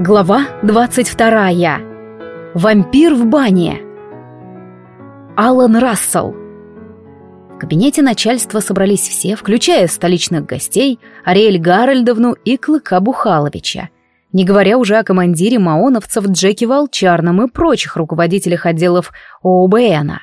Глава 22. Вампир в бане. Алан Рассел. В кабинете начальства собрались все, включая столичных гостей, Ариэль Гарольдовну и Клыка Бухаловича, не говоря уже о командире маоновцев Джеки Волчарном и прочих руководителях отделов ООБНа.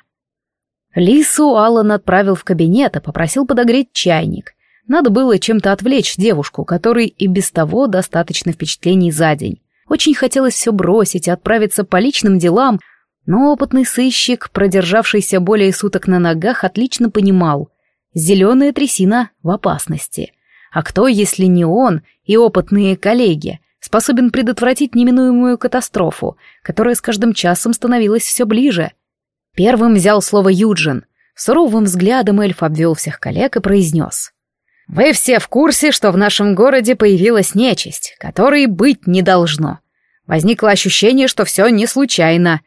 Лису Алан отправил в кабинет и попросил подогреть чайник. Надо было чем-то отвлечь девушку, которой и без того достаточно впечатлений за день. Очень хотелось все бросить и отправиться по личным делам, но опытный сыщик, продержавшийся более суток на ногах, отлично понимал. Зеленая трясина в опасности. А кто, если не он и опытные коллеги, способен предотвратить неминуемую катастрофу, которая с каждым часом становилась все ближе? Первым взял слово Юджин. Суровым взглядом эльф обвел всех коллег и произнес. Вы все в курсе, что в нашем городе появилась нечисть, которой быть не должно. Возникло ощущение, что все не случайно.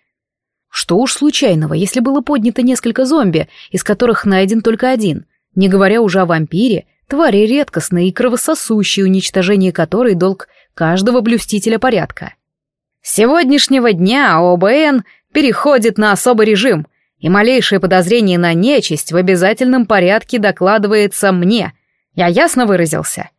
Что уж случайного, если было поднято несколько зомби, из которых найден только один, не говоря уже о вампире, твари редкостные и кровососущие, уничтожение которой долг каждого блюстителя порядка. С сегодняшнего дня ОБН переходит на особый режим, и малейшее подозрение на нечисть в обязательном порядке докладывается мне, я ясно выразился?»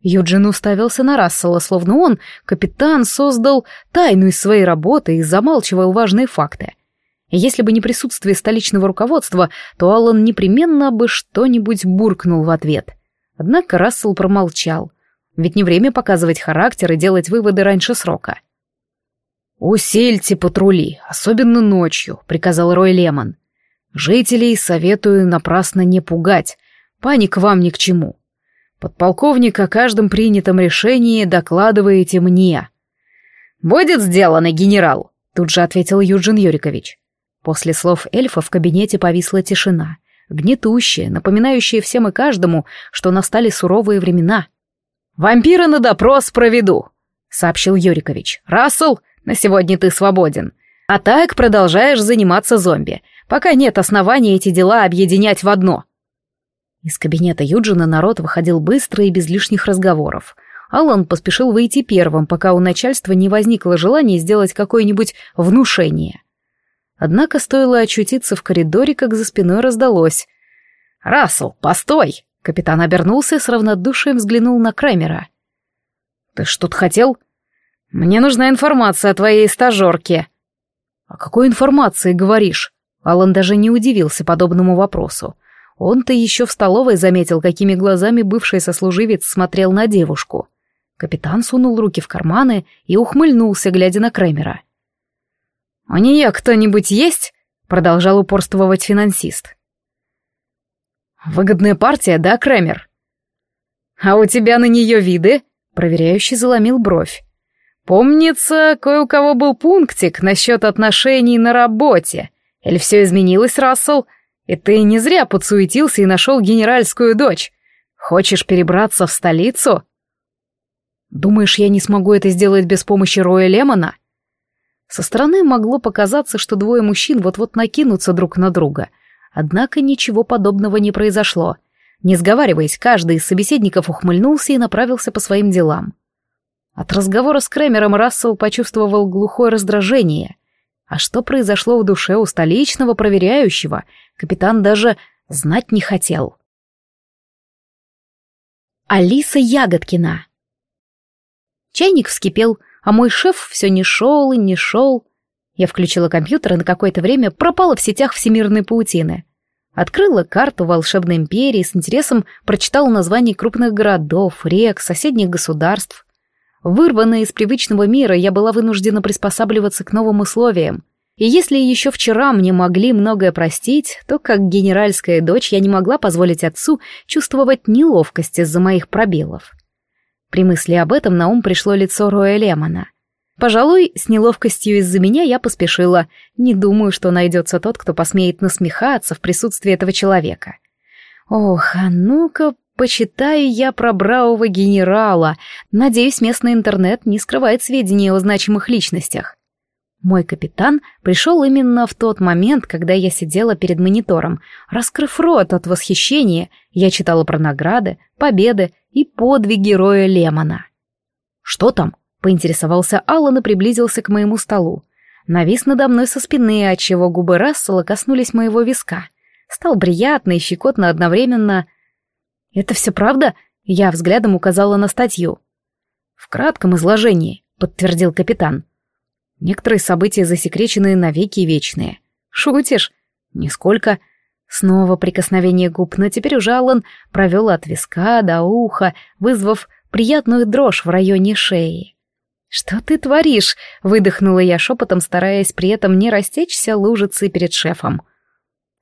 Юджин уставился на Рассела, словно он, капитан, создал тайну из своей работы и замалчивал важные факты. Если бы не присутствие столичного руководства, то Аллан непременно бы что-нибудь буркнул в ответ. Однако Рассел промолчал. Ведь не время показывать характер и делать выводы раньше срока. «Усильте патрули, особенно ночью», — приказал Рой Лемон. «Жителей советую напрасно не пугать. Паник вам ни к чему. Подполковник о каждом принятом решении докладываете мне». «Будет сделано, генерал», — тут же ответил Юджин Юрикович. После слов эльфа в кабинете повисла тишина, гнетущая, напоминающая всем и каждому, что настали суровые времена. «Вампира на допрос проведу», — сообщил Юрикович. «Рассел, на сегодня ты свободен. А так продолжаешь заниматься зомби, пока нет оснований эти дела объединять в одно». Из кабинета Юджина народ выходил быстро и без лишних разговоров. Алан поспешил выйти первым, пока у начальства не возникло желания сделать какое-нибудь внушение. Однако стоило очутиться в коридоре, как за спиной раздалось. «Рассел, постой!» — капитан обернулся и с равнодушием взглянул на Крэмера. «Ты что тут хотел?» «Мне нужна информация о твоей стажерке». «О какой информации говоришь?» Алан даже не удивился подобному вопросу. Он-то еще в столовой заметил, какими глазами бывший сослуживец смотрел на девушку. Капитан сунул руки в карманы и ухмыльнулся, глядя на Кремера. «А «У нее кто-нибудь есть?» — продолжал упорствовать финансист. «Выгодная партия, да, Кремер?» «А у тебя на нее виды?» — проверяющий заломил бровь. «Помнится, кое у кого был пунктик насчет отношений на работе. Или все изменилось, Рассел?» И ты не зря подсуетился и нашел генеральскую дочь. Хочешь перебраться в столицу? Думаешь, я не смогу это сделать без помощи Роя Лемона? Со стороны могло показаться, что двое мужчин вот-вот накинутся друг на друга. Однако ничего подобного не произошло. Не сговариваясь, каждый из собеседников ухмыльнулся и направился по своим делам. От разговора с Кремером Рассел почувствовал глухое раздражение. А что произошло в душе у столичного проверяющего, капитан даже знать не хотел. Алиса Ягодкина Чайник вскипел, а мой шеф все не шел и не шел. Я включила компьютер и на какое-то время пропала в сетях всемирной паутины. Открыла карту волшебной империи, с интересом прочитала названия крупных городов, рек, соседних государств. Вырванная из привычного мира, я была вынуждена приспосабливаться к новым условиям. И если еще вчера мне могли многое простить, то как генеральская дочь я не могла позволить отцу чувствовать неловкость из-за моих пробелов. При мысли об этом на ум пришло лицо Роя Лемона. Пожалуй, с неловкостью из-за меня я поспешила. Не думаю, что найдется тот, кто посмеет насмехаться в присутствии этого человека. Ох, а ну-ка Почитаю я про бравого генерала. Надеюсь, местный интернет не скрывает сведения о значимых личностях. Мой капитан пришел именно в тот момент, когда я сидела перед монитором. Раскрыв рот от восхищения, я читала про награды, победы и подвиг героя Лемона. «Что там?» — поинтересовался Аллан и приблизился к моему столу. Навис надо мной со спины, отчего губы Рассела коснулись моего виска. Стал приятный щекотно одновременно — «Это все правда?» — я взглядом указала на статью. «В кратком изложении», — подтвердил капитан. «Некоторые события засекречены навеки вечные. Шутишь?» «Нисколько». Снова прикосновение губ, но теперь уже Аллан провел от виска до уха, вызвав приятную дрожь в районе шеи. «Что ты творишь?» — выдохнула я шепотом, стараясь при этом не растечься лужицей перед шефом.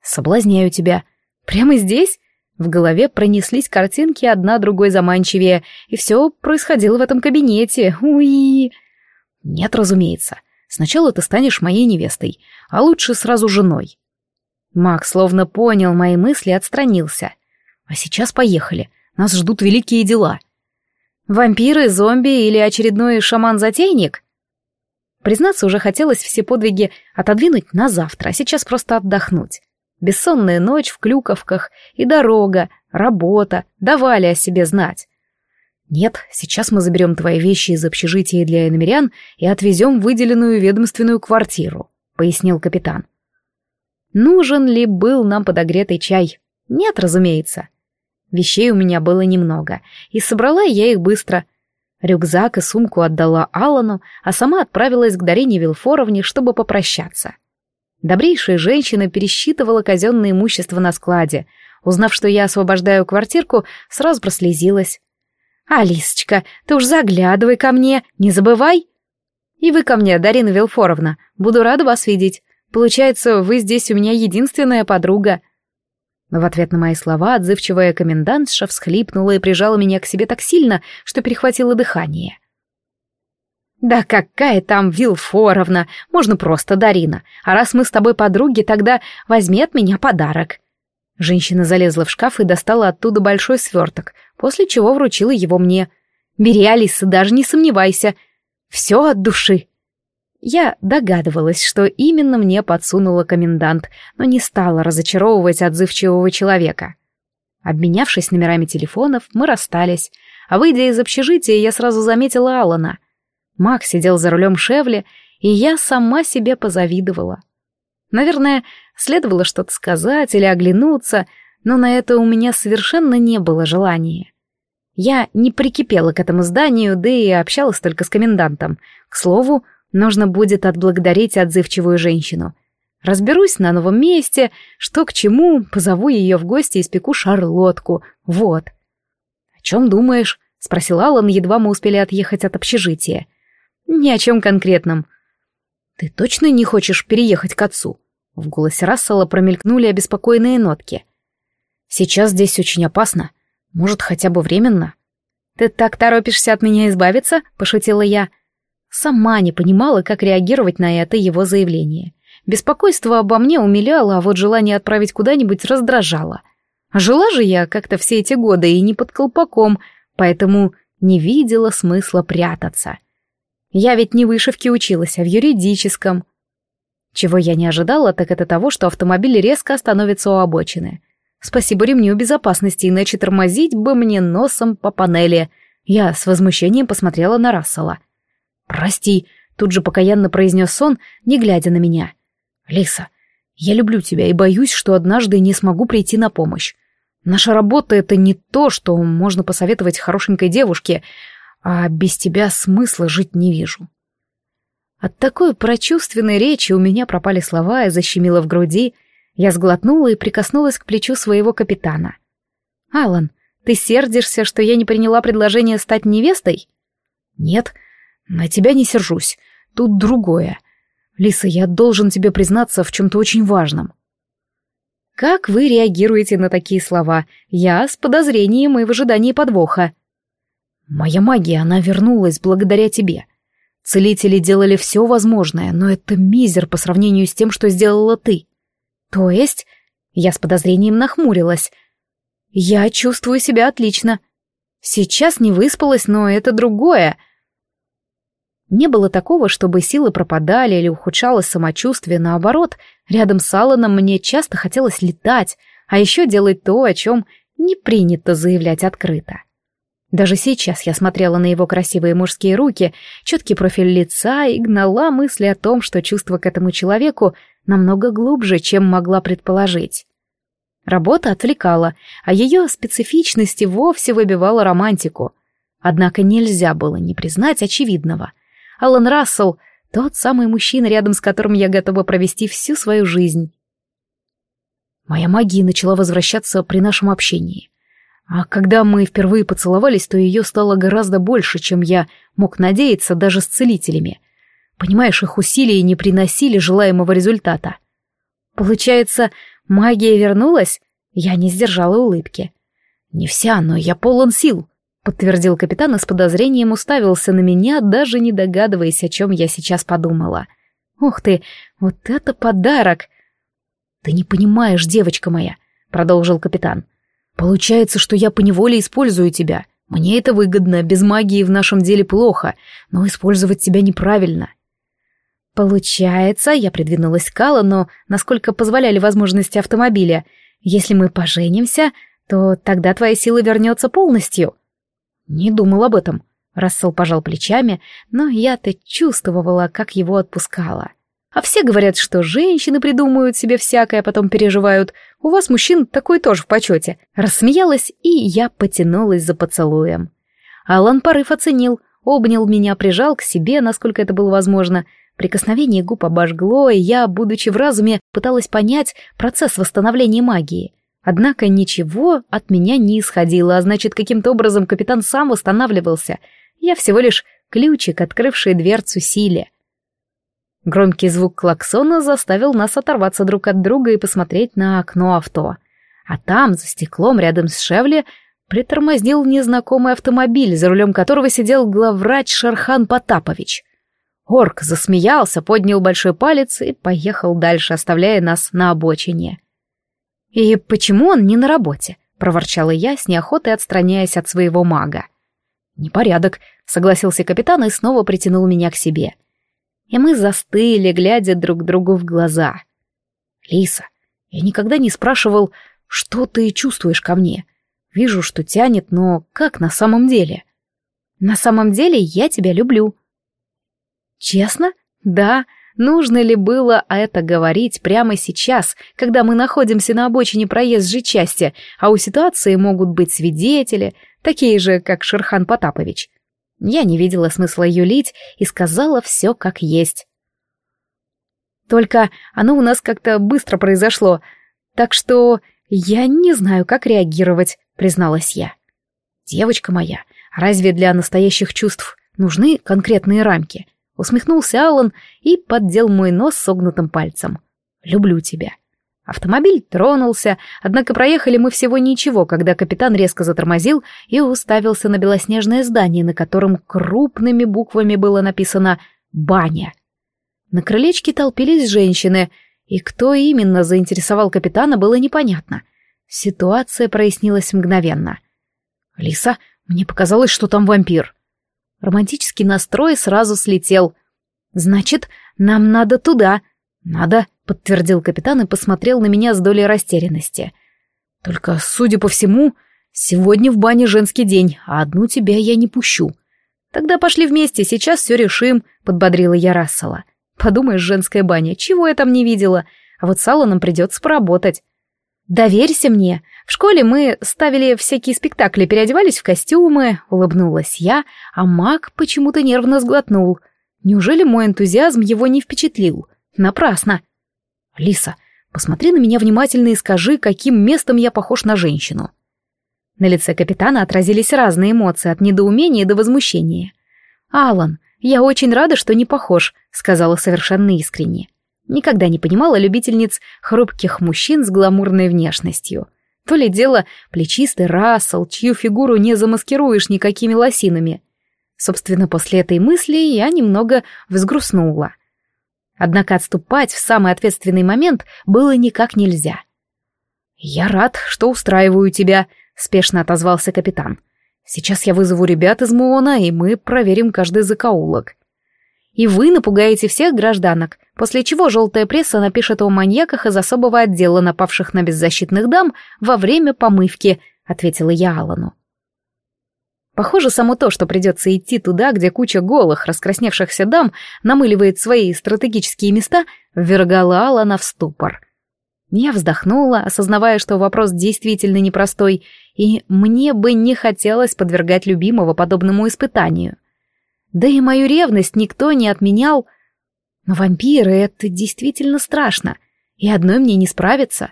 «Соблазняю тебя. Прямо здесь?» В голове пронеслись картинки одна другой заманчивее, и все происходило в этом кабинете. Уи! Нет, разумеется. Сначала ты станешь моей невестой, а лучше сразу женой. Макс словно понял мои мысли и отстранился. А сейчас поехали. Нас ждут великие дела. Вампиры, зомби или очередной шаман-затейник? Признаться, уже хотелось все подвиги отодвинуть на завтра, а сейчас просто отдохнуть. Бессонная ночь в клюковках и дорога, работа давали о себе знать. «Нет, сейчас мы заберем твои вещи из общежития для иномерян и отвезем в выделенную ведомственную квартиру», — пояснил капитан. «Нужен ли был нам подогретый чай? Нет, разумеется. Вещей у меня было немного, и собрала я их быстро. Рюкзак и сумку отдала Алану, а сама отправилась к Дарине Вилфоровне, чтобы попрощаться. Добрейшая женщина пересчитывала казенное имущество на складе. Узнав, что я освобождаю квартирку, сразу прослезилась. «Алисочка, ты уж заглядывай ко мне, не забывай!» «И вы ко мне, Дарина Вилфоровна, буду рада вас видеть. Получается, вы здесь у меня единственная подруга». В ответ на мои слова отзывчивая комендантша всхлипнула и прижала меня к себе так сильно, что перехватило дыхание. «Да какая там Вилфоровна! Можно просто Дарина. А раз мы с тобой подруги, тогда возьми от меня подарок». Женщина залезла в шкаф и достала оттуда большой сверток, после чего вручила его мне. «Бери, Алиса, даже не сомневайся. Все от души». Я догадывалась, что именно мне подсунула комендант, но не стала разочаровывать отзывчивого человека. Обменявшись номерами телефонов, мы расстались, а выйдя из общежития, я сразу заметила Алана — Мак сидел за рулем Шевли, и я сама себе позавидовала. Наверное, следовало что-то сказать или оглянуться, но на это у меня совершенно не было желания. Я не прикипела к этому зданию, да и общалась только с комендантом. К слову, нужно будет отблагодарить отзывчивую женщину. Разберусь на новом месте, что к чему, позову ее в гости и спеку шарлотку. Вот. «О чем думаешь?» — спросил Аллан, едва мы успели отъехать от общежития ни о чем конкретном». «Ты точно не хочешь переехать к отцу?» В голосе Рассела промелькнули обеспокоенные нотки. «Сейчас здесь очень опасно. Может, хотя бы временно?» «Ты так торопишься от меня избавиться?» — пошутила я. Сама не понимала, как реагировать на это его заявление. Беспокойство обо мне умиляло, а вот желание отправить куда-нибудь раздражало. Жила же я как-то все эти годы и не под колпаком, поэтому не видела смысла прятаться. — я ведь не вышивки училась, а в юридическом. Чего я не ожидала, так это того, что автомобиль резко остановится у обочины. Спасибо ремню безопасности, иначе тормозить бы мне носом по панели. Я с возмущением посмотрела на Рассела. «Прости», — тут же покаянно произнес сон, не глядя на меня. «Лиса, я люблю тебя и боюсь, что однажды не смогу прийти на помощь. Наша работа — это не то, что можно посоветовать хорошенькой девушке, а без тебя смысла жить не вижу. От такой прочувственной речи у меня пропали слова и защемило в груди. Я сглотнула и прикоснулась к плечу своего капитана. «Алан, ты сердишься, что я не приняла предложение стать невестой?» «Нет, на тебя не сержусь. Тут другое. Лиса, я должен тебе признаться в чем-то очень важном». «Как вы реагируете на такие слова? Я с подозрением и в ожидании подвоха». Моя магия, она вернулась благодаря тебе. Целители делали все возможное, но это мизер по сравнению с тем, что сделала ты. То есть... Я с подозрением нахмурилась. Я чувствую себя отлично. Сейчас не выспалась, но это другое. Не было такого, чтобы силы пропадали или ухудшалось самочувствие. Наоборот, рядом с Алланом мне часто хотелось летать, а еще делать то, о чем не принято заявлять открыто. Даже сейчас я смотрела на его красивые мужские руки, четкий профиль лица и гнала мысли о том, что чувство к этому человеку намного глубже, чем могла предположить. Работа отвлекала, а ее специфичности вовсе выбивала романтику. Однако нельзя было не признать очевидного. Алан Рассел — тот самый мужчина, рядом с которым я готова провести всю свою жизнь. Моя магия начала возвращаться при нашем общении — а когда мы впервые поцеловались, то ее стало гораздо больше, чем я мог надеяться даже с целителями. Понимаешь, их усилия не приносили желаемого результата. Получается, магия вернулась? Я не сдержала улыбки. Не вся, но я полон сил, подтвердил капитан и с подозрением уставился на меня, даже не догадываясь, о чем я сейчас подумала. Ух ты, вот это подарок! Ты не понимаешь, девочка моя, продолжил капитан. Получается, что я поневоле использую тебя. Мне это выгодно, без магии в нашем деле плохо, но использовать тебя неправильно. Получается, я придвинулась к но насколько позволяли возможности автомобиля. Если мы поженимся, то тогда твоя сила вернется полностью. Не думал об этом. Рассел пожал плечами, но я-то чувствовала, как его отпускала. — а все говорят, что женщины придумывают себе всякое, а потом переживают. У вас, мужчин, такой тоже в почете. Рассмеялась, и я потянулась за поцелуем. Алан порыв оценил, обнял меня, прижал к себе, насколько это было возможно. Прикосновение губ обожгло, и я, будучи в разуме, пыталась понять процесс восстановления магии. Однако ничего от меня не исходило, а значит, каким-то образом капитан сам восстанавливался. Я всего лишь ключик, открывший дверцу силе. Громкий звук клаксона заставил нас оторваться друг от друга и посмотреть на окно авто. А там, за стеклом, рядом с Шевли, притормозил незнакомый автомобиль, за рулем которого сидел главврач Шархан Потапович. Орк засмеялся, поднял большой палец и поехал дальше, оставляя нас на обочине. «И почему он не на работе?» — проворчала я, с неохотой отстраняясь от своего мага. «Непорядок», — согласился капитан и снова притянул меня к себе — и мы застыли, глядя друг другу в глаза. «Лиса, я никогда не спрашивал, что ты чувствуешь ко мне. Вижу, что тянет, но как на самом деле?» «На самом деле я тебя люблю». «Честно? Да. Нужно ли было это говорить прямо сейчас, когда мы находимся на обочине проезжей части, а у ситуации могут быть свидетели, такие же, как Шерхан Потапович?» Я не видела смысла юлить и сказала все как есть. Только оно у нас как-то быстро произошло, так что я не знаю, как реагировать, призналась я. Девочка моя, разве для настоящих чувств нужны конкретные рамки? Усмехнулся Алан и поддел мой нос согнутым пальцем. Люблю тебя. Автомобиль тронулся, однако проехали мы всего ничего, когда капитан резко затормозил и уставился на белоснежное здание, на котором крупными буквами было написано «Баня». На крылечке толпились женщины, и кто именно заинтересовал капитана, было непонятно. Ситуация прояснилась мгновенно. «Лиса, мне показалось, что там вампир». Романтический настрой сразу слетел. «Значит, нам надо туда». «Надо», — подтвердил капитан и посмотрел на меня с долей растерянности. «Только, судя по всему, сегодня в бане женский день, а одну тебя я не пущу». «Тогда пошли вместе, сейчас все решим», — подбодрила я Рассела. «Подумаешь, женская баня, чего я там не видела? А вот с Алланом придется поработать». «Доверься мне. В школе мы ставили всякие спектакли, переодевались в костюмы», — улыбнулась я, а маг почему-то нервно сглотнул. «Неужели мой энтузиазм его не впечатлил? Напрасно!» «Лиса, посмотри на меня внимательно и скажи, каким местом я похож на женщину». На лице капитана отразились разные эмоции, от недоумения до возмущения. «Алан, я очень рада, что не похож», — сказала совершенно искренне. Никогда не понимала любительниц хрупких мужчин с гламурной внешностью. То ли дело плечистый Рассел, чью фигуру не замаскируешь никакими лосинами. Собственно, после этой мысли я немного взгрустнула. Однако отступать в самый ответственный момент было никак нельзя. «Я рад, что устраиваю тебя», — спешно отозвался капитан. «Сейчас я вызову ребят из МУОНа, и мы проверим каждый закоулок». «И вы напугаете всех гражданок, после чего желтая пресса напишет о маньяках из особого отдела, напавших на беззащитных дам во время помывки», — ответила я Алану. Похоже, само то, что придется идти туда, где куча голых, раскрасневшихся дам намыливает свои стратегические места, ввергала Алана в ступор. Я вздохнула, осознавая, что вопрос действительно непростой, и мне бы не хотелось подвергать любимого подобному испытанию. Да и мою ревность никто не отменял. Но вампиры — это действительно страшно, и одной мне не справиться.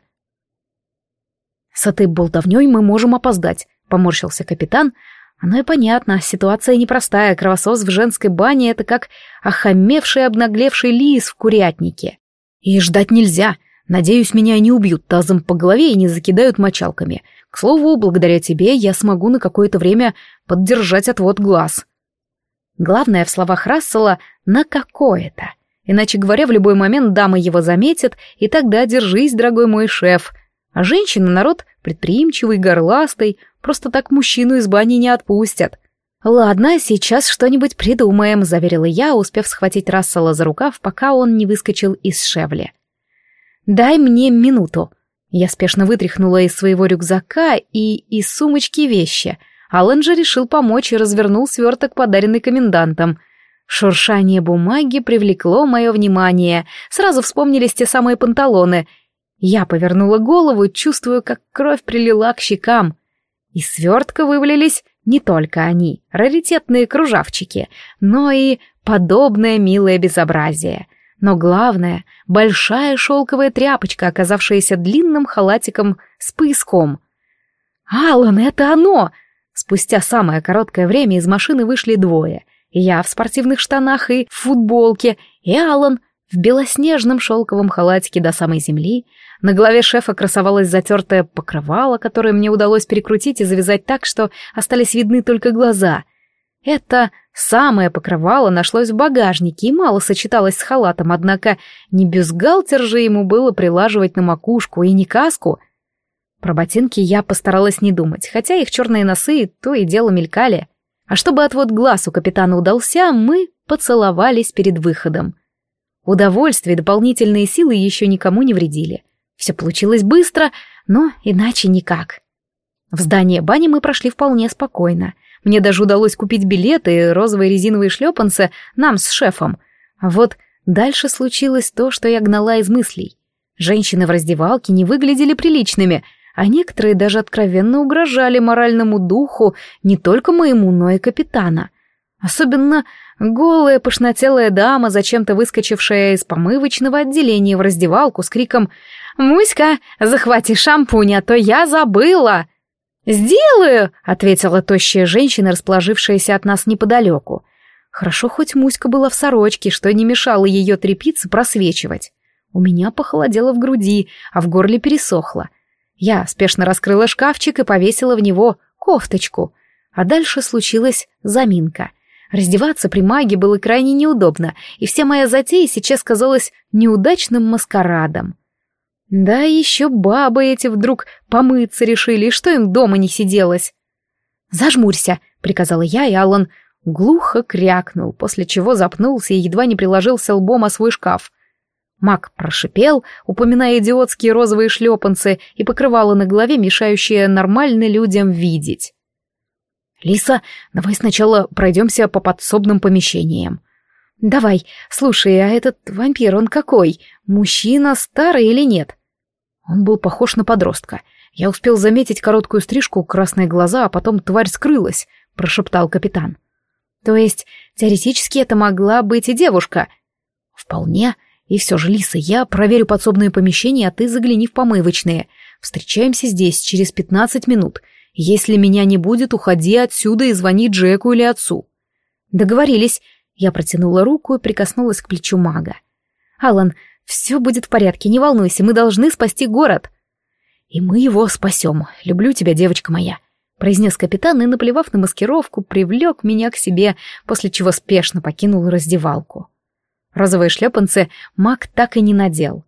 С этой болтовнёй мы можем опоздать, — поморщился капитан, оно и понятно, ситуация непростая. Кровосос в женской бане — это как охамевший, обнаглевший лис в курятнике. И ждать нельзя. Надеюсь, меня не убьют тазом по голове и не закидают мочалками. К слову, благодаря тебе я смогу на какое-то время поддержать отвод глаз. Главное в словах Рассела «на какое-то». Иначе говоря, в любой момент дама его заметит, и тогда держись, дорогой мой шеф. А женщина народ предприимчивый, горластый — Просто так мужчину из бани не отпустят. «Ладно, сейчас что-нибудь придумаем», — заверила я, успев схватить Рассела за рукав, пока он не выскочил из шевли. «Дай мне минуту». Я спешно вытряхнула из своего рюкзака и из сумочки вещи. Аллен же решил помочь и развернул сверток, подаренный комендантом. Шуршание бумаги привлекло мое внимание. Сразу вспомнились те самые панталоны. Я повернула голову, чувствую, как кровь прилила к щекам. Из свертка вывалились не только они, раритетные кружавчики, но и подобное милое безобразие. Но главное — большая шелковая тряпочка, оказавшаяся длинным халатиком с пояском. «Алан, это оно!» Спустя самое короткое время из машины вышли двое. Я в спортивных штанах и в футболке, и Алан в белоснежном шелковом халатике до самой земли на голове шефа красовалась затертое покрывало, которое мне удалось перекрутить и завязать так, что остались видны только глаза. Это самое покрывало нашлось в багажнике и мало сочеталось с халатом, однако не бюстгальтер же ему было прилаживать на макушку и не каску. Про ботинки я постаралась не думать, хотя их черные носы то и дело мелькали. А чтобы отвод глаз у капитана удался, мы поцеловались перед выходом — Удовольствие, и дополнительные силы еще никому не вредили. Все получилось быстро, но иначе никак. В здание бани мы прошли вполне спокойно. Мне даже удалось купить билеты и розовые резиновые шлепанцы нам с шефом. А вот дальше случилось то, что я гнала из мыслей. Женщины в раздевалке не выглядели приличными, а некоторые даже откровенно угрожали моральному духу не только моему, но и капитана — Особенно голая пышнотелая дама, зачем-то выскочившая из помывочного отделения в раздевалку с криком «Муська, захвати шампунь, а то я забыла!» «Сделаю!» — ответила тощая женщина, расположившаяся от нас неподалеку. Хорошо, хоть Муська была в сорочке, что не мешало ее трепице просвечивать. У меня похолодело в груди, а в горле пересохло. Я спешно раскрыла шкафчик и повесила в него кофточку. А дальше случилась заминка — Раздеваться при маге было крайне неудобно, и вся моя затея сейчас казалась неудачным маскарадом. Да еще бабы эти вдруг помыться решили, и что им дома не сиделось. «Зажмурься», — приказала я, и Аллан глухо крякнул, после чего запнулся и едва не приложился лбом о свой шкаф. Мак прошипел, упоминая идиотские розовые шлепанцы и покрывало на голове, мешающее нормально людям видеть. «Лиса, давай сначала пройдемся по подсобным помещениям». «Давай, слушай, а этот вампир, он какой? Мужчина, старый или нет?» Он был похож на подростка. Я успел заметить короткую стрижку, красные глаза, а потом тварь скрылась, прошептал капитан. То есть, теоретически это могла быть и девушка. Вполне. И все же, Лиса, я проверю подсобные помещения, а ты загляни в помывочные. Встречаемся здесь через 15 минут. Если меня не будет, уходи отсюда и звони Джеку или отцу. Договорились. Я протянула руку и прикоснулась к плечу мага. Алан, все будет в порядке, не волнуйся, мы должны спасти город. И мы его спасем. Люблю тебя, девочка моя, произнес капитан и, наплевав на маскировку, привлек меня к себе, после чего спешно покинул раздевалку. Розовые шлепанцы маг так и не надел.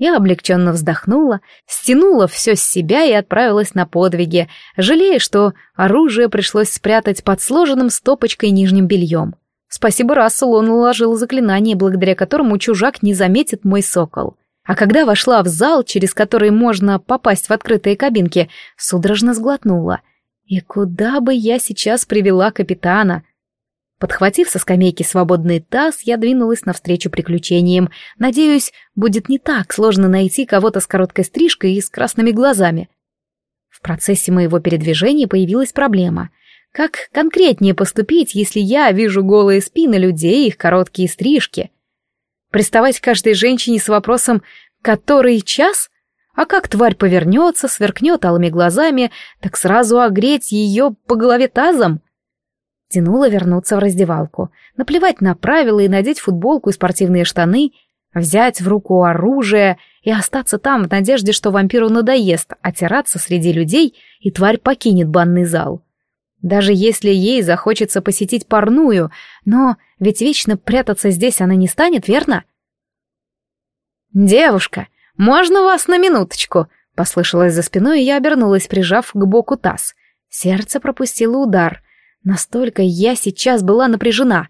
Я облегченно вздохнула, стянула все с себя и отправилась на подвиги, жалея, что оружие пришлось спрятать под сложенным стопочкой нижним бельем. Спасибо Расселу, он уложил заклинание, благодаря которому чужак не заметит мой сокол. А когда вошла в зал, через который можно попасть в открытые кабинки, судорожно сглотнула. И куда бы я сейчас привела капитана? Подхватив со скамейки свободный таз, я двинулась навстречу приключениям. Надеюсь, будет не так сложно найти кого-то с короткой стрижкой и с красными глазами. В процессе моего передвижения появилась проблема. Как конкретнее поступить, если я вижу голые спины людей и их короткие стрижки? Приставать к каждой женщине с вопросом «который час?» А как тварь повернется, сверкнет алыми глазами, так сразу огреть ее по голове тазом? тянуло вернуться в раздевалку, наплевать на правила и надеть футболку и спортивные штаны, взять в руку оружие и остаться там в надежде, что вампиру надоест отираться среди людей и тварь покинет банный зал. Даже если ей захочется посетить парную, но ведь вечно прятаться здесь она не станет, верно? «Девушка, можно вас на минуточку?» — послышалось за спиной, и я обернулась, прижав к боку таз. Сердце пропустило удар — Настолько я сейчас была напряжена.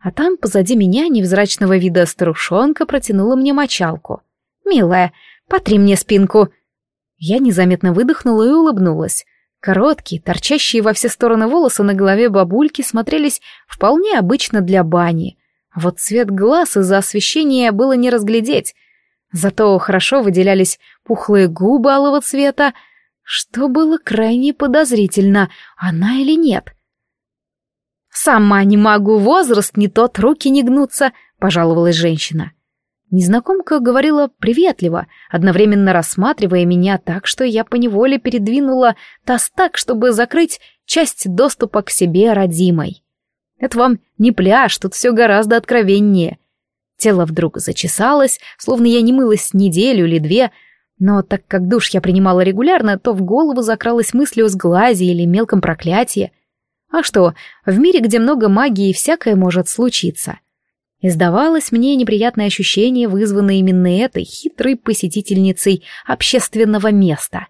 А там позади меня невзрачного вида старушонка протянула мне мочалку. «Милая, потри мне спинку!» Я незаметно выдохнула и улыбнулась. Короткие, торчащие во все стороны волосы на голове бабульки смотрелись вполне обычно для бани. А вот цвет глаз из-за освещения было не разглядеть. Зато хорошо выделялись пухлые губы алого цвета, что было крайне подозрительно, она или нет. «Сама не могу, возраст не тот, руки не гнутся», — пожаловалась женщина. Незнакомка говорила приветливо, одновременно рассматривая меня так, что я поневоле передвинула таз так, чтобы закрыть часть доступа к себе родимой. Это вам не пляж, тут все гораздо откровеннее. Тело вдруг зачесалось, словно я не мылась неделю или две, но так как душ я принимала регулярно, то в голову закралась мысль о сглазе или мелком проклятии — а что, в мире, где много магии, всякое может случиться. Издавалось мне неприятное ощущение, вызванное именно этой хитрой посетительницей общественного места.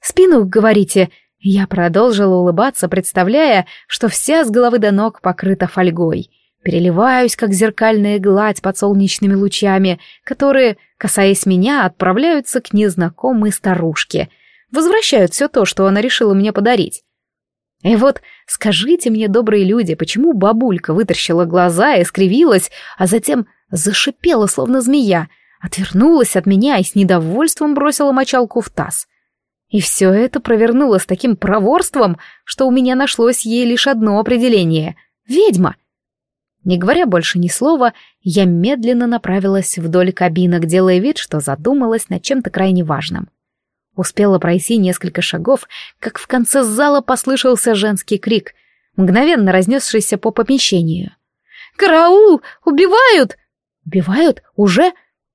«Спину, говорите!» Я продолжила улыбаться, представляя, что вся с головы до ног покрыта фольгой. Переливаюсь, как зеркальная гладь под солнечными лучами, которые, касаясь меня, отправляются к незнакомой старушке. Возвращают все то, что она решила мне подарить. И вот скажите мне, добрые люди, почему бабулька вытащила глаза и скривилась, а затем зашипела, словно змея, отвернулась от меня и с недовольством бросила мочалку в таз. И все это провернуло с таким проворством, что у меня нашлось ей лишь одно определение — ведьма. Не говоря больше ни слова, я медленно направилась вдоль кабинок, делая вид, что задумалась над чем-то крайне важным — Успела пройти несколько шагов, как в конце зала послышался женский крик, мгновенно разнесшийся по помещению. «Караул! Убивают!» «Убивают? Уже?»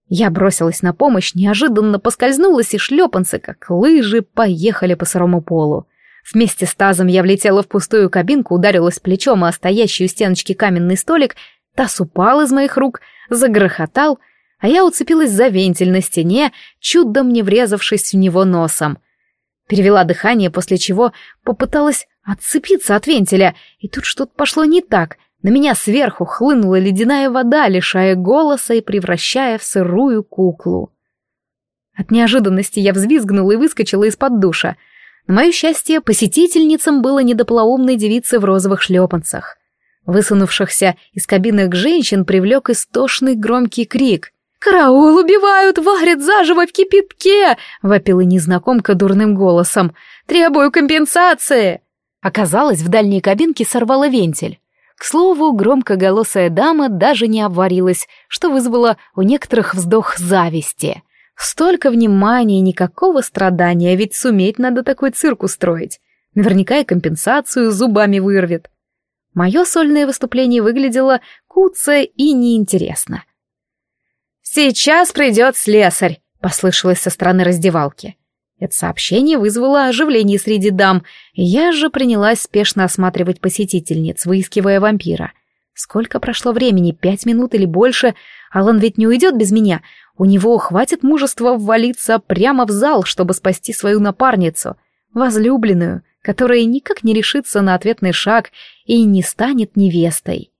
Я бросилась на помощь, неожиданно поскользнулась, и шлепанцы, как лыжи, поехали по сырому полу. Вместе с тазом я влетела в пустую кабинку, ударилась плечом о стоящую стеночки каменный столик, таз упал из моих рук, загрохотал — а я уцепилась за вентиль на стене, чудом не врезавшись в него носом. Перевела дыхание, после чего попыталась отцепиться от вентиля, и тут что-то пошло не так. На меня сверху хлынула ледяная вода, лишая голоса и превращая в сырую куклу. От неожиданности я взвизгнула и выскочила из-под душа. На мое счастье, посетительницам было не до девицы в розовых шлепанцах. Высунувшихся из кабинок женщин привлек истошный громкий крик. «Караул, убивают! Варят заживо в кипятке!» — вопила незнакомка дурным голосом. «Требую компенсации!» Оказалось, в дальней кабинке сорвала вентиль. К слову, громкоголосая дама даже не обварилась, что вызвало у некоторых вздох зависти. Столько внимания и никакого страдания, а ведь суметь надо такой цирк устроить. Наверняка и компенсацию зубами вырвет. Мое сольное выступление выглядело куца и неинтересно. «Сейчас придет слесарь!» — послышалось со стороны раздевалки. Это сообщение вызвало оживление среди дам, я же принялась спешно осматривать посетительниц, выискивая вампира. Сколько прошло времени, пять минут или больше, Алан ведь не уйдет без меня, у него хватит мужества ввалиться прямо в зал, чтобы спасти свою напарницу, возлюбленную, которая никак не решится на ответный шаг и не станет невестой.